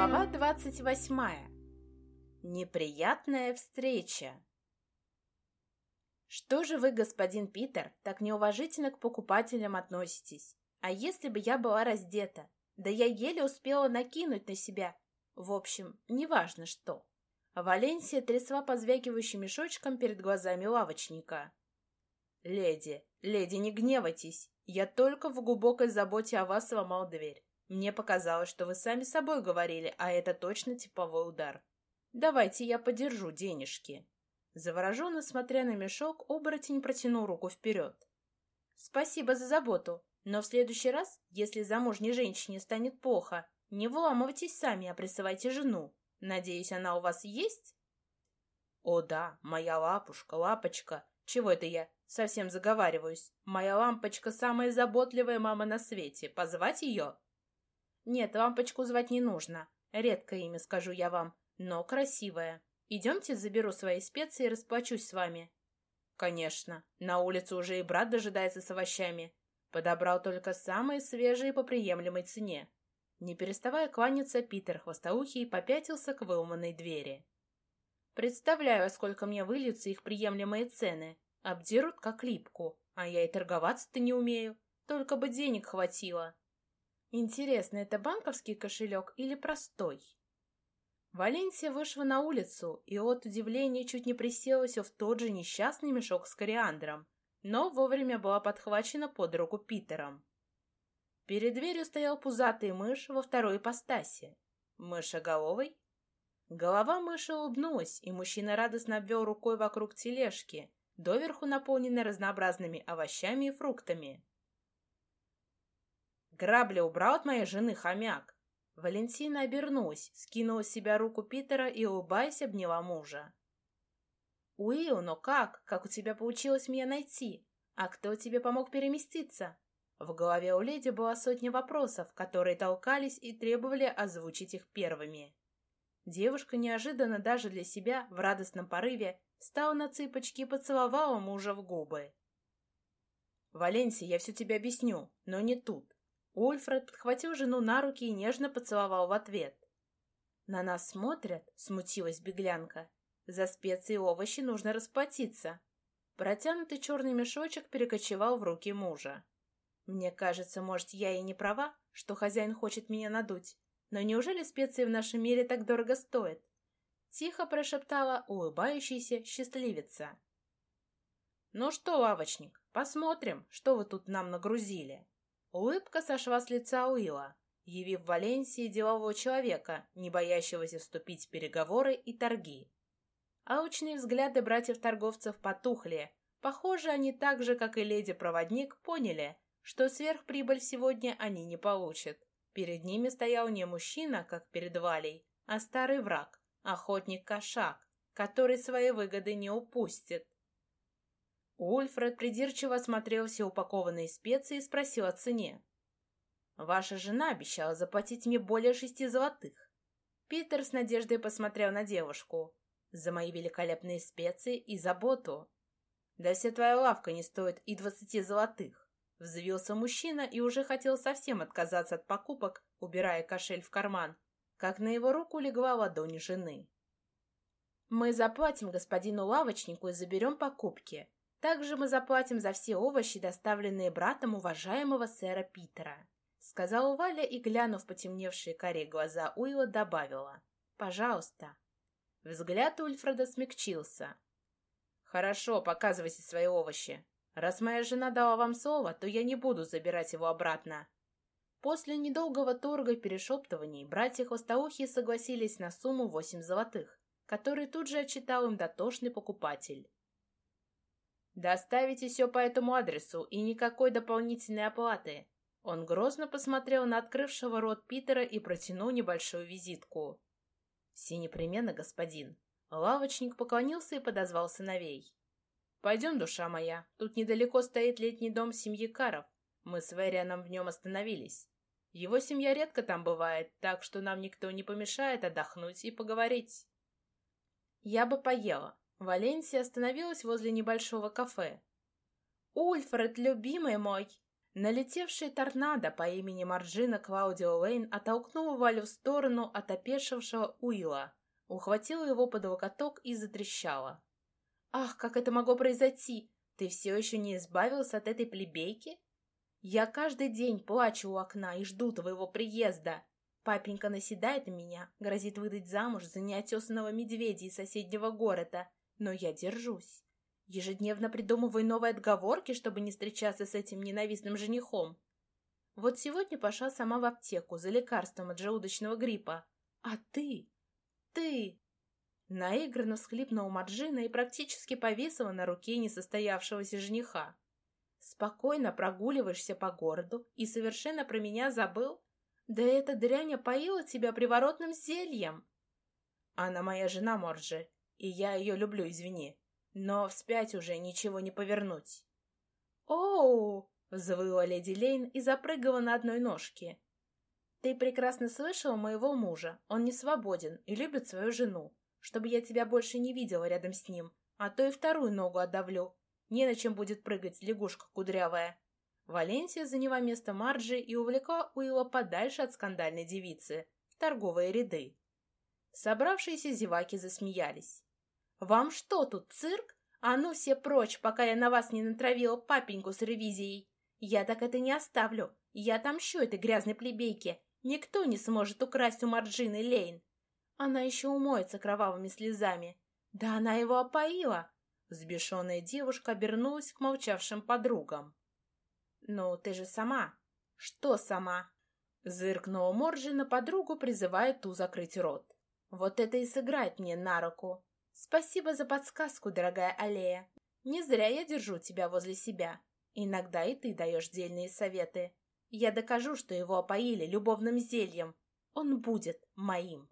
Глава двадцать восьмая. Неприятная встреча. Что же вы, господин Питер, так неуважительно к покупателям относитесь? А если бы я была раздета? Да я еле успела накинуть на себя. В общем, неважно что. Валенсия трясла позвякивающим мешочком перед глазами лавочника. «Леди, леди, не гневайтесь. Я только в глубокой заботе о вас сломал дверь. Мне показалось, что вы сами собой говорили, а это точно типовой удар. Давайте я подержу денежки». Завороженно смотря на мешок, оборотень протянул руку вперед. «Спасибо за заботу, но в следующий раз, если замужней женщине станет плохо, не вламывайтесь сами, а присылайте жену. Надеюсь, она у вас есть?» «О да, моя лапушка, лапочка. Чего это я совсем заговариваюсь? Моя лампочка самая заботливая мама на свете. Позвать ее?» «Нет, лампочку звать не нужно. Редкое имя, скажу я вам, но красивое. Идемте, заберу свои специи и расплачусь с вами». «Конечно. На улице уже и брат дожидается с овощами. Подобрал только самые свежие по приемлемой цене». Не переставая кланяться, Питер Хвостоухий попятился к выломанной двери. «Представляю, сколько мне выльются их приемлемые цены. Обдерут как липку, а я и торговаться-то не умею. Только бы денег хватило». Интересно, это банковский кошелек или простой? Валенсия вышла на улицу и от удивления чуть не присела все в тот же несчастный мешок с кориандром, но вовремя была подхвачена под руку Питером. Перед дверью стоял пузатый мышь во второй ипостаси. Мышеголовый? Голова мыши улыбнулась, и мужчина радостно обвел рукой вокруг тележки, доверху наполненной разнообразными овощами и фруктами. Грабли убрал от моей жены хомяк. Валентина обернулась, скинула с себя руку Питера и, улыбаясь, обняла мужа. «Уилл, но как? Как у тебя получилось меня найти? А кто тебе помог переместиться?» В голове у леди была сотня вопросов, которые толкались и требовали озвучить их первыми. Девушка неожиданно даже для себя в радостном порыве встала на цыпочки и поцеловала мужа в губы. «Валенсия, я все тебе объясню, но не тут. Ульфред подхватил жену на руки и нежно поцеловал в ответ. «На нас смотрят», — смутилась беглянка. «За специи и овощи нужно расплатиться». Протянутый черный мешочек перекочевал в руки мужа. «Мне кажется, может, я и не права, что хозяин хочет меня надуть. Но неужели специи в нашем мире так дорого стоят?» Тихо прошептала улыбающаяся счастливица. «Ну что, лавочник, посмотрим, что вы тут нам нагрузили». Улыбка сошла с лица Уилла, явив Валенсии делового человека, не боящегося вступить в переговоры и торги. Аучные взгляды братьев-торговцев потухли. Похоже, они так же, как и леди-проводник, поняли, что сверхприбыль сегодня они не получат. Перед ними стоял не мужчина, как перед Валей, а старый враг, охотник-кошак, который свои выгоды не упустит. Ульфред придирчиво осмотрел все упакованные специи и спросил о цене. «Ваша жена обещала заплатить мне более шести золотых». Питер с надеждой посмотрел на девушку. «За мои великолепные специи и заботу». «Да вся твоя лавка не стоит и двадцати золотых». Взвился мужчина и уже хотел совсем отказаться от покупок, убирая кошель в карман, как на его руку легла ладонь жены. «Мы заплатим господину лавочнику и заберем покупки», также мы заплатим за все овощи, доставленные братом уважаемого сэра Питера», — сказала Валя и, глянув потемневшие карие глаза Уилла, добавила. «Пожалуйста». Взгляд Ульфреда смягчился. «Хорошо, показывайте свои овощи. Раз моя жена дала вам слово, то я не буду забирать его обратно». После недолгого торга и перешептываний братья Хвостоухие согласились на сумму восемь золотых, который тут же отчитал им дотошный покупатель. Доставите все по этому адресу и никакой дополнительной оплаты. Он грозно посмотрел на открывшего рот Питера и протянул небольшую визитку. Все непременно, господин. Лавочник поклонился и подозвал сыновей. «Пойдем, душа моя, тут недалеко стоит летний дом семьи Каров. Мы с Вэрианом в нем остановились. Его семья редко там бывает, так что нам никто не помешает отдохнуть и поговорить». «Я бы поела», Валенсия остановилась возле небольшого кафе. «Ульфред, любимый мой, Налетевший торнадо по имени Марджина Клаудио Лейн оттолкнул Валю в сторону от опешившего Уилла, ухватила его под локоток и затрещала. «Ах, как это могло произойти! Ты все еще не избавился от этой плебейки? Я каждый день плачу у окна и жду твоего приезда. Папенька наседает на меня, грозит выдать замуж за неотесанного медведя из соседнего города, но я держусь. Ежедневно придумываю новые отговорки, чтобы не встречаться с этим ненавистным женихом. Вот сегодня пошла сама в аптеку за лекарством от желудочного гриппа. А ты? Ты? Наигранно всхлипнула Марджина и практически повесила на руке несостоявшегося жениха. Спокойно прогуливаешься по городу и совершенно про меня забыл? Да эта дрянь поила тебя приворотным зельем. Она моя жена, Морджи, и я ее люблю, извини. Но вспять уже ничего не повернуть. «Оу!» — взвыла леди Лейн и запрыгала на одной ножке. «Ты прекрасно слышала моего мужа. Он не свободен и любит свою жену. Чтобы я тебя больше не видела рядом с ним, а то и вторую ногу отдавлю. Не на чем будет прыгать лягушка кудрявая». Валенсия заняла место Марджи и увлекла Уилла подальше от скандальной девицы, в торговые ряды. Собравшиеся зеваки засмеялись. «Вам что тут, цирк? А ну все прочь, пока я на вас не натравила папеньку с ревизией. Я так это не оставлю. Я отомщу этой грязной плебейке. Никто не сможет украсть у Марджины Лейн. Она еще умоется кровавыми слезами. Да она его опоила!» Взбешенная девушка обернулась к молчавшим подругам. «Ну, ты же сама!» «Что сама?» Зыркнула Моржи на подругу, призывая ту закрыть рот. «Вот это и сыграет мне на руку. Спасибо за подсказку, дорогая Аллея. Не зря я держу тебя возле себя. Иногда и ты даешь дельные советы. Я докажу, что его опоили любовным зельем. Он будет моим.